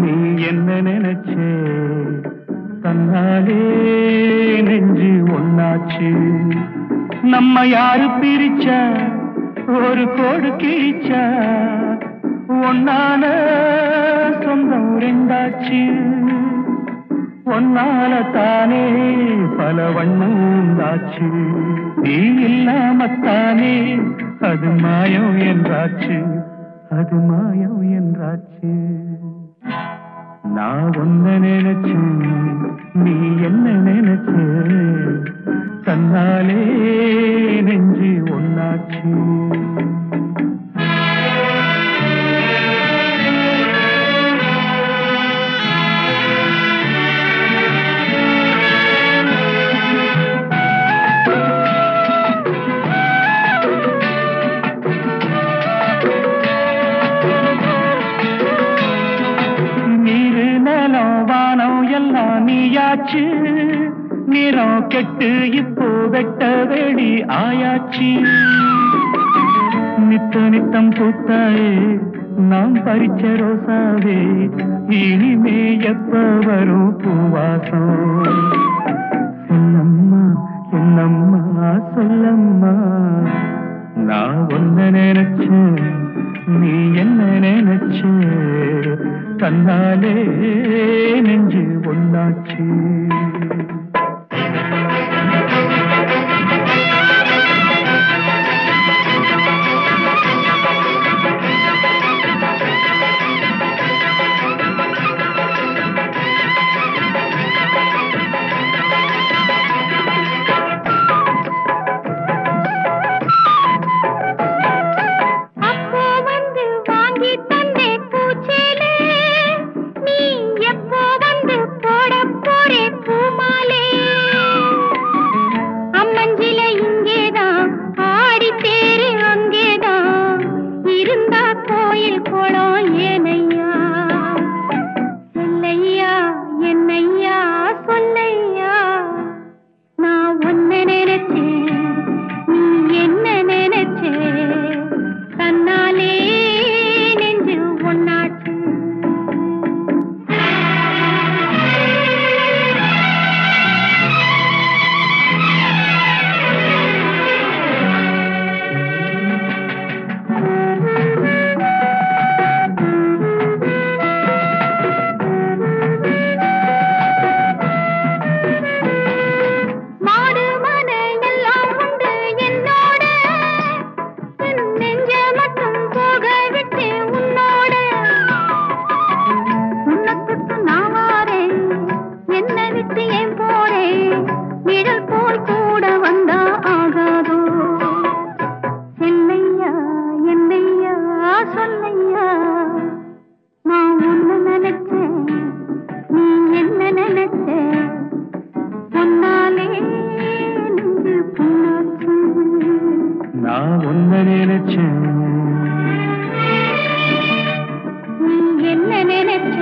நீ என்ன நினைச்சே? தன்னாலே நெஞ்சு ஒன்னாச்சு நம்ம யாரு பிரிச்சா? ஒரு கோடு கிழிச்சா. ஒன்னால சொந்தம் ரெண்டாச்சு. ஒன்னால தானே பல வண்ணம் உண்டாச்சு நீ இல்லாமத்தானே அது மாயம் என்றாச்சு. அது மாயம் என்றாச்சு. நான் ஒன்ன நினைச்சேன். நீ என்ன நினைச்ச நிலம் வானம் எல்லாம் நீயாச்சு. நிறம் கெட்டு இப்போ வெட்ட வெளி ஆயாச்சு. நித்த நித்தம் பூத்தாயே நாம் பறிச்ச ரோசாவே. இனிமே எப்ப வரும் பூவாசம்? என்னம்மா என்னம்மா சொல்லம்மா. நான் ஒன்ன தன்னாலே நெஞ்சு ஒன்னாச்சு என்னையா சொல்லை நினைச்சேன் என்ன நினைச்ச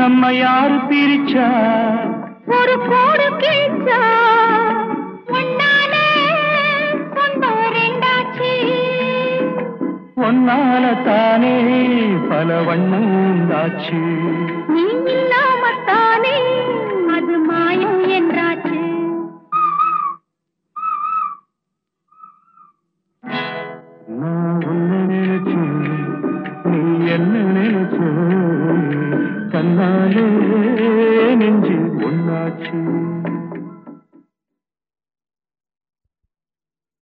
நம்ம யாரு பிரிச்சா ஒரு கோடு கிழிச்சா ஒன்னால தானே பல வண்ணம் உண்டாச்சு கண்ணாலே நெஞ்சு ஒன்னாச்சு